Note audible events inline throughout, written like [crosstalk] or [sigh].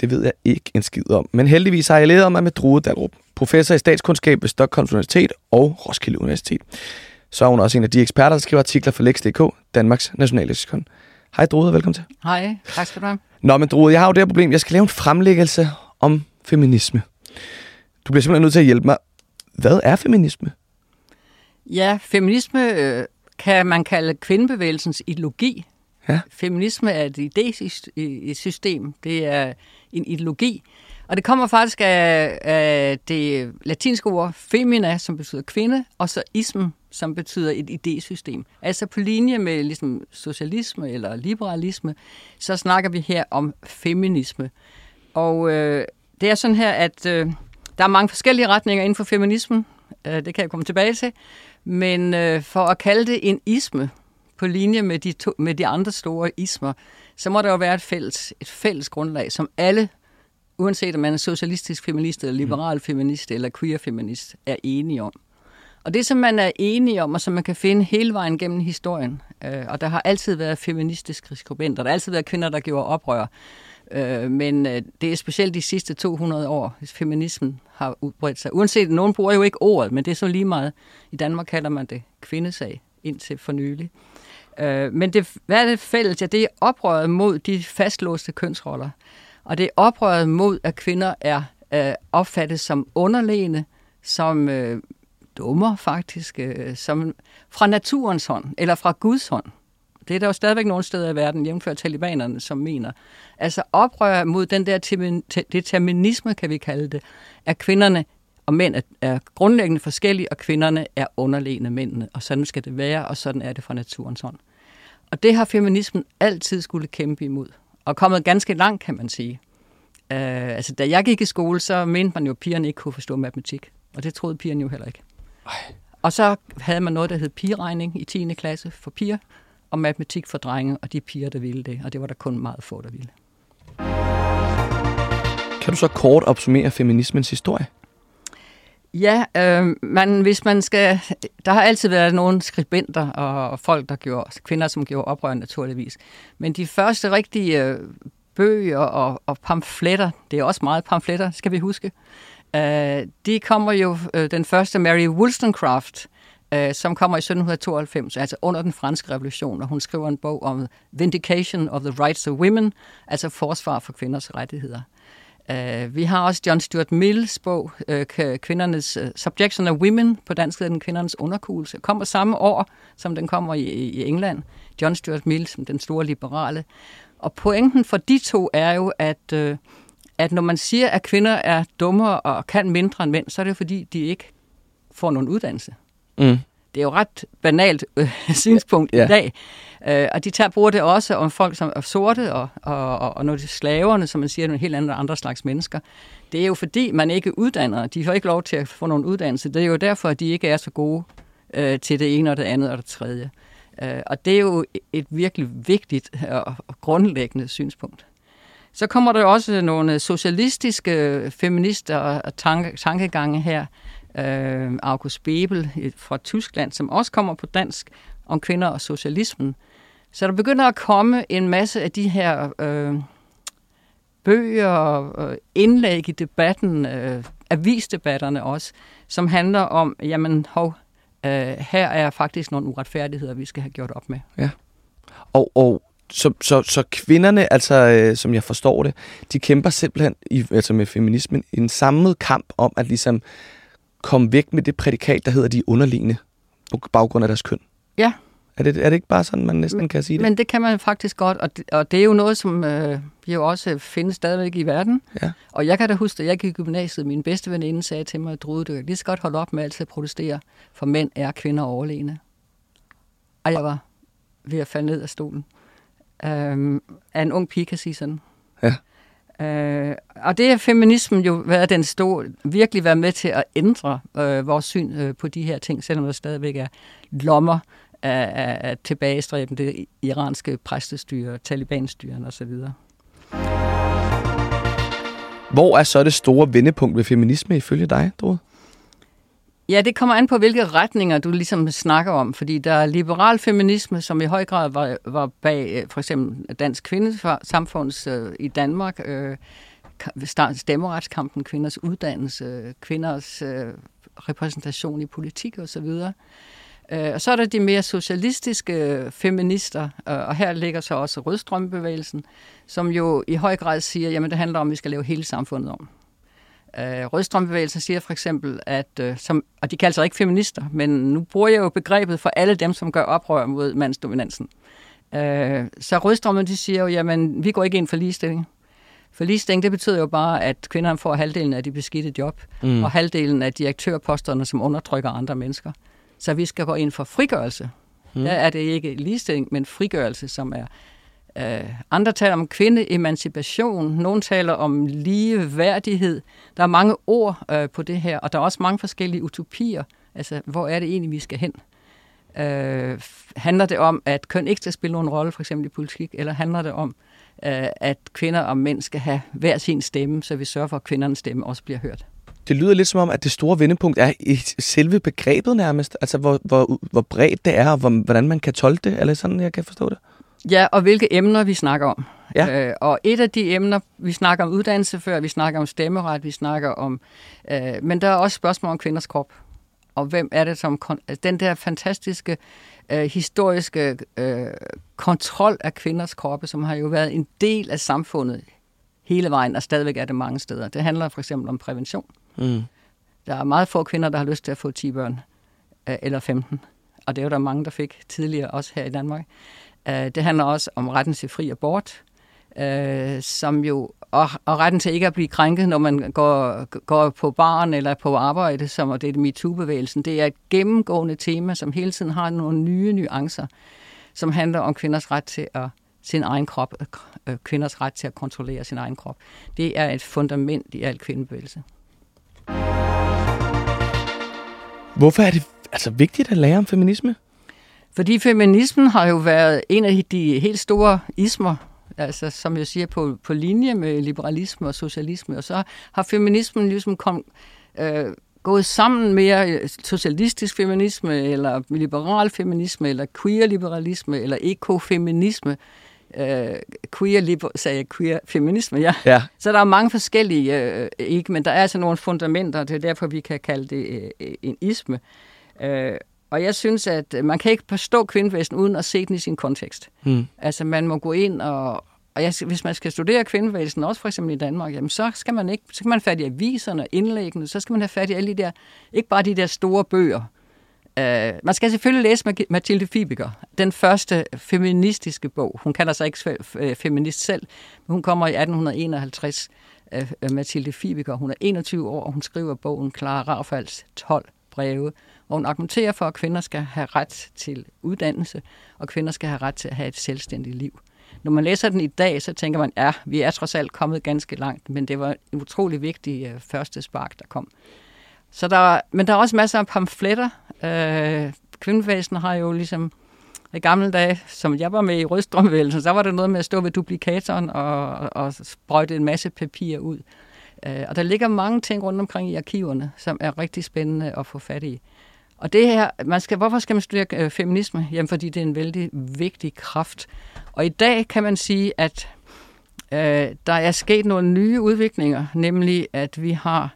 Det ved jeg ikke en skid om. Men heldigvis har jeg lært om mig med Drude Dalrup, professor i statskundskab ved Stockholms Universitet og Roskilde Universitet. Så er hun også en af de eksperter, der skriver artikler for Lex.dk, Danmarks nationalleksikon. Hej Drude, velkommen til. Hej, tak skal du have. Nå, men Drude, jeg har jo det her problem. Jeg skal lave en fremlæggelse om feminisme. Du bliver simpelthen nødt til at hjælpe mig. Hvad er feminisme? Ja, feminisme øh, kan man kalde kvindebevægelsens ideologi. Ja. Feminisme er et idésystem. Det er en ideologi. Og det kommer faktisk af, af det latinske ord femina, som betyder kvinde, og så ism, som betyder et idésystem. Altså på linje med ligesom socialisme eller liberalisme, så snakker vi her om feminisme. Og øh, det er sådan her, at øh, der er mange forskellige retninger inden for feminismen. Øh, det kan jeg komme tilbage til. Men øh, for at kalde det en isme, på linje med de, to, med de andre store ismer, så må der jo være et fælles, et fælles grundlag, som alle, uanset om man er socialistisk feminist, eller liberal mm. feminist, eller queer feminist, er enige om. Og det, som man er enige om, og som man kan finde hele vejen gennem historien, øh, og der har altid været feministiske skribenter, der har altid været kvinder, der gjorde oprør, øh, men øh, det er specielt de sidste 200 år, hvis feminismen har udbredt sig. Uanset, nogen bruger jo ikke ordet, men det er så lige meget. I Danmark kalder man det kvindesag indtil for nylig. Øh, Øh, men det, hvad er det fælles? Ja, det er oprøret mod de fastlåste kønsroller. Og det er oprøret mod, at kvinder er øh, opfattet som underlegne, som øh, dummer faktisk, øh, som fra naturens hånd, eller fra Guds hånd. Det er der jo stadigvæk nogle steder i verden, jævnfør talibanerne, som mener. Altså oprør mod den der determinisme, kan vi kalde det, at kvinderne og mænd er, er grundlæggende forskellige, og kvinderne er underlegne mændene. Og sådan skal det være, og sådan er det fra naturens hånd. Og det har feminismen altid skulle kæmpe imod. Og kommet ganske langt, kan man sige. Uh, altså, da jeg gik i skole, så mente man jo, at pigerne ikke kunne forstå matematik. Og det troede pigerne jo heller ikke. Ej. Og så havde man noget, der hed pigeregning i 10. klasse for piger, og matematik for drenge, og de piger, der ville det. Og det var der kun meget få, der ville. Kan du så kort opsummere feminismens historie? Ja, øh, man, hvis man skal... Der har altid været nogle skribenter og, og folk, der gjorde... Kvinder, som gjorde oprør naturligvis. Men de første rigtige øh, bøger og, og pamfletter, det er også meget pamfletter, skal vi huske, øh, de kommer jo... Øh, den første, Mary Wollstonecraft, øh, som kommer i 1792, altså under den franske revolution, og hun skriver en bog om Vindication of the Rights of Women, altså forsvar for kvinders rettigheder. Uh, vi har også John Stuart Mills bog, uh, kvindernes uh, Subjection of Women, på dansk hedder den kvindernes underkuelse, kommer samme år, som den kommer i, i England. John Stuart Mill, som den store liberale. Og pointen for de to er jo, at, uh, at når man siger, at kvinder er dummere og kan mindre end mænd, så er det fordi, de ikke får nogen uddannelse. Mm. Det er jo ret banalt øh, [laughs] synspunkt ja. i dag. Øh, og de tager bruger det også om folk, som er sorte, og, og, og, og når det er slaverne, som man siger, nogle helt andre, andre slags mennesker. Det er jo fordi, man ikke uddanner. De får ikke lov til at få nogen uddannelse. Det er jo derfor, at de ikke er så gode øh, til det ene og det andet og det tredje. Øh, og det er jo et virkelig vigtigt og, og grundlæggende synspunkt. Så kommer der også nogle socialistiske feminister og tanke, tankegange her, øh, August Bebel fra Tyskland, som også kommer på dansk, om kvinder og socialismen. Så der begynder at komme en masse af de her øh, bøger og indlæg i debatten, øh, avisdebatterne også, som handler om, jamen hov, øh, her er faktisk nogle uretfærdigheder, vi skal have gjort op med. Ja. Og, og så, så, så kvinderne, altså øh, som jeg forstår det, de kæmper simpelthen i, altså med feminismen en samlet kamp om at ligesom komme væk med det prædikat, der hedder de underliggende på baggrund af deres køn. Ja. Er det, er det ikke bare sådan, man næsten kan sige det? Men det kan man faktisk godt, og det, og det er jo noget, som øh, vi jo også findes stadigvæk i verden. Ja. Og jeg kan da huske, at jeg gik i gymnasiet, min bedste veninde sagde til mig, at du kan lige så godt holde op med altid at protestere, for mænd er kvinder overlegne. Og jeg var ved at falde ned af stolen. Um, at en ung pige kan sige sådan. Ja. Øh, og det har feminismen jo været den store, virkelig været med til at ændre øh, vores syn øh, på de her ting, selvom der stadigvæk er lommer af, af, af tilbagestræbende iranske præstestyre, talibanstyren osv. Hvor er så det store vendepunkt ved feminisme ifølge dig, Drode? Ja, det kommer an på, hvilke retninger du ligesom snakker om, fordi der er liberal feminisme, som i høj grad var, var bag øh, for eksempel Dansk Kvindesamfunds øh, i Danmark, øh, stemmeretskampen, kvinders uddannelse, kvinders øh, repræsentation i politik osv. Øh, og så er der de mere socialistiske øh, feminister, og her ligger så også rødstrømbevægelsen, som jo i høj grad siger, at det handler om, at vi skal lave hele samfundet om. Øh, Rødstrømbevægelsen siger for eksempel, at, øh, som, og de kalder sig ikke feminister, men nu bruger jeg jo begrebet for alle dem, som gør oprør mod mandsdominansen. Øh, så Rødstrømmen, de siger jo, jamen, vi går ikke ind for ligestilling. For ligestilling, det betyder jo bare, at kvinderne får halvdelen af de beskidte job, mm. og halvdelen af direktørposterne, som undertrykker andre mennesker. Så vi skal gå ind for frigørelse. Mm. Der er det ikke ligestilling, men frigørelse, som er Uh, andre taler om kvindeemancipation, nogle taler om ligeværdighed. Der er mange ord uh, på det her, og der er også mange forskellige utopier. Altså, hvor er det egentlig, vi skal hen? Uh, handler det om, at køn ikke skal spille nogen rolle, for eksempel i politik, eller handler det om, uh, at kvinder og mænd skal have hver sin stemme, så vi sørger for, at kvindernes stemme også bliver hørt? Det lyder lidt som om, at det store vendepunkt er i selve begrebet nærmest, altså hvor, hvor, hvor bredt det er, og hvordan man kan tolke det, eller sådan, jeg kan forstå det. Ja, og hvilke emner vi snakker om. Ja. Øh, og et af de emner, vi snakker om uddannelse før, vi snakker om stemmeret, vi snakker om... Øh, men der er også spørgsmål om kvinders krop. Og hvem er det, som... Altså, den der fantastiske øh, historiske øh, kontrol af kvinders kroppe, som har jo været en del af samfundet hele vejen, og stadigvæk er det mange steder. Det handler for eksempel om prævention. Mm. Der er meget få kvinder, der har lyst til at få 10 børn, øh, eller 15. Og det er jo der mange, der fik tidligere, også her i Danmark. Øh, det handler også om retten til fri abort, øh, som jo, og, og retten til ikke at blive krænket, når man går, går på barn eller på arbejde, som og det er MeToo-bevægelsen. Det er et gennemgående tema, som hele tiden har nogle nye nuancer, som handler om kvinders ret til at sin egen krop, øh, øh, kvinders ret til at kontrollere sin egen krop. Det er et fundament i al kvindebevægelse. Hvorfor er det altså vigtigt at lære om feminisme? Fordi feminismen har jo været en af de helt store ismer, altså, som jeg siger, på, på linje med liberalisme og socialisme. Og så har feminismen ligesom kom, øh, gået sammen mere socialistisk feminisme, eller liberal feminisme, eller queer-liberalisme, eller ekofeminisme. Øh, queer, liber, sagde jeg, queer feminisme, ja. ja. Så der er mange forskellige, øh, ikke, men der er altså nogle fundamenter, det er derfor, vi kan kalde det øh, en isme. Øh, og jeg synes, at man kan ikke forstå kvindevæsen uden at se den i sin kontekst. Mm. Altså man må gå ind og, og jeg, hvis man skal studere kvindevæsen, også for eksempel i Danmark, jamen så skal man ikke, så skal man fat i aviserne, indlæggene, så skal man have fat i alle de der, ikke bare de der store bøger. Uh, man skal selvfølgelig læse Mathilde Fibiger, den første feministiske bog. Hun kalder sig ikke feminist selv, men hun kommer i 1851, uh, Mathilde Fibiger. Hun er 21 år, og hun skriver bogen Clara Raffals 12 breve, hvor hun argumenterer for, at kvinder skal have ret til uddannelse, og kvinder skal have ret til at have et selvstændigt liv. Når man læser den i dag, så tænker man, ja, vi er trods alt kommet ganske langt, men det var en utrolig vigtig øh, første spark, der kom. Så der, men der er også masser af pamfletter. Øh, kvindevæsen har jo ligesom i gamle dage, som jeg var med i rødstrømvægelsen, så var det noget med at stå ved duplikatoren og, og sprøjte en masse papir ud. Uh, og der ligger mange ting rundt omkring i arkiverne, som er rigtig spændende at få fat i. Og det her, man skal, hvorfor skal man studere øh, feminisme? Jamen, fordi det er en vældig vigtig kraft. Og i dag kan man sige, at øh, der er sket nogle nye udviklinger, nemlig at vi har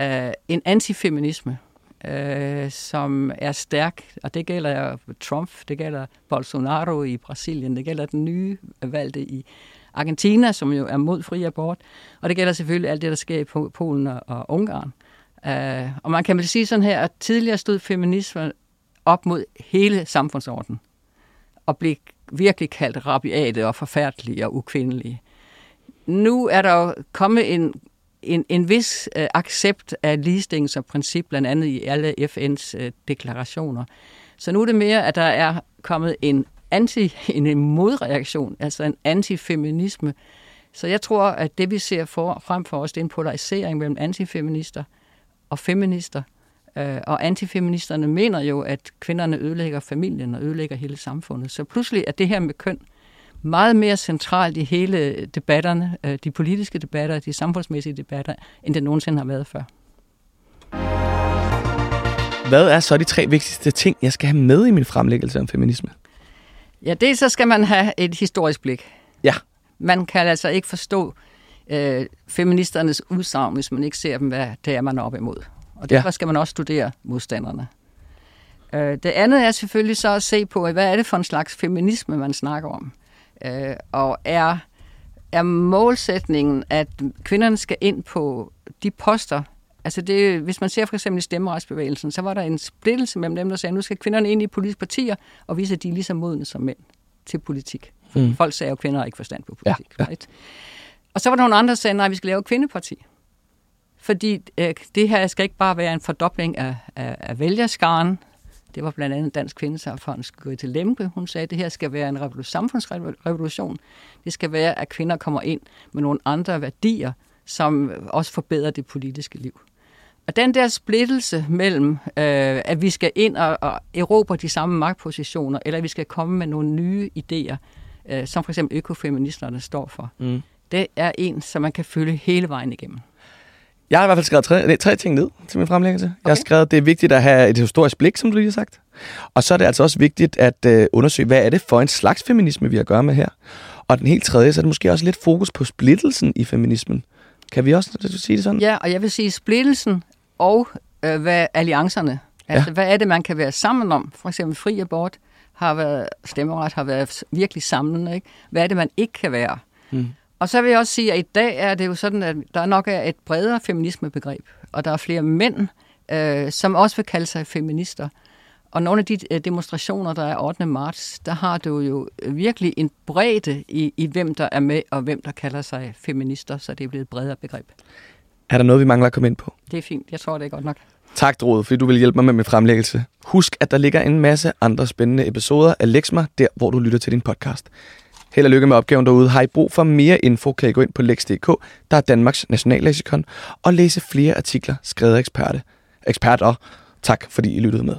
øh, en antifeminisme, øh, som er stærk, og det gælder Trump, det gælder Bolsonaro i Brasilien, det gælder den nye valgte i Argentina, som jo er mod fri abort, og det gælder selvfølgelig alt det, der sker i Polen og Ungarn. Uh, og man kan vel sige sådan her, at tidligere stod feminisme op mod hele samfundsordenen og blev virkelig kaldt rabiate og forfærdelige og ukvindelige. Nu er der jo kommet en, en, en vis uh, accept af ligestilling som princip, blandt andet i alle FN's uh, øh, deklarationer. Så nu er det mere, at der er kommet en anti, [laughs] en modreaktion, altså en antifeminisme, Så jeg tror, at det vi ser for, frem for os, det er en polarisering mellem antifeminister og feminister. Øh, og antifeministerne mener jo, at kvinderne ødelægger familien og ødelægger hele samfundet. Så pludselig er det her med køn meget mere centralt i hele debatterne, øh, de politiske debatter, de samfundsmæssige debatter, end det nogensinde har været før. Hvad er så de tre vigtigste ting, jeg skal have med i min fremlæggelse om feminisme? Ja, det så skal man have et historisk blik. Ja. Man kan altså ikke forstå øh, feministernes udsagn, hvis man ikke ser dem, hvad det er, man er op imod. Og derfor ja. skal man også studere modstanderne. Øh, det andet er selvfølgelig så at se på, hvad er det for en slags feminisme, man snakker om. Øh, og er, er målsætningen, at kvinderne skal ind på de poster, Altså det, hvis man ser for eksempel i stemmeretsbevægelsen, så var der en splittelse mellem dem, der sagde, nu skal kvinderne ind i politiske partier og vise, at de er lige så modne som mænd til politik. Mm. Folk sagde jo, at kvinder har ikke forstand på politik. Ja, ja. Right? Og så var der nogle andre, der sagde, nej, vi skal lave et kvindeparti. Fordi øh, det her skal ikke bare være en fordobling af, af, af vælgerskaren. Det var blandt andet Dansk Kvindesamfund til Lemke. Hun sagde, at det her skal være en revolution, samfundsrevolution. Det skal være, at kvinder kommer ind med nogle andre værdier, som også forbedrer det politiske liv. Og den der splittelse mellem, øh, at vi skal ind og, og erobre de samme magtpositioner, eller at vi skal komme med nogle nye idéer, øh, som for eksempel økofeministerne står for, mm det er en, som man kan følge hele vejen igennem. Jeg har i hvert fald skrevet tre, tre ting ned til min fremlæggelse. Okay. Jeg har skrevet, at det er vigtigt at have et historisk blik, som du lige har sagt. Og så er det altså også vigtigt at øh, undersøge, hvad er det for en slags feminisme, vi har at gøre med her. Og den helt tredje, så er det måske også lidt fokus på splittelsen i feminismen. Kan vi også sige det sådan? Ja, og jeg vil sige splittelsen og øh, hvad alliancerne. Altså, ja. hvad er det, man kan være sammen om? For eksempel fri abort har været, stemmeret har været virkelig samlende. Ikke? Hvad er det, man ikke kan være? Mm. Og så vil jeg også sige, at i dag er det jo sådan, at der nok er et bredere feminismebegreb, og der er flere mænd, øh, som også vil kalde sig feminister. Og nogle af de øh, demonstrationer, der er 8. marts, der har du jo virkelig en bredde i, i, hvem der er med, og hvem der kalder sig feminister, så det er blevet et bredere begreb. Er der noget, vi mangler at komme ind på? Det er fint. Jeg tror, det er godt nok. Tak, Drode, fordi du vil hjælpe mig med min fremlæggelse. Husk, at der ligger en masse andre spændende episoder af Lexma, der hvor du lytter til din podcast. Held og lykke med opgaven derude. Har I brug for mere info, kan I gå ind på lex.dk, der er Danmarks nationalleksikon, og læse flere artikler skrevet af eksperte. Eksperter. Tak, fordi I lyttede med.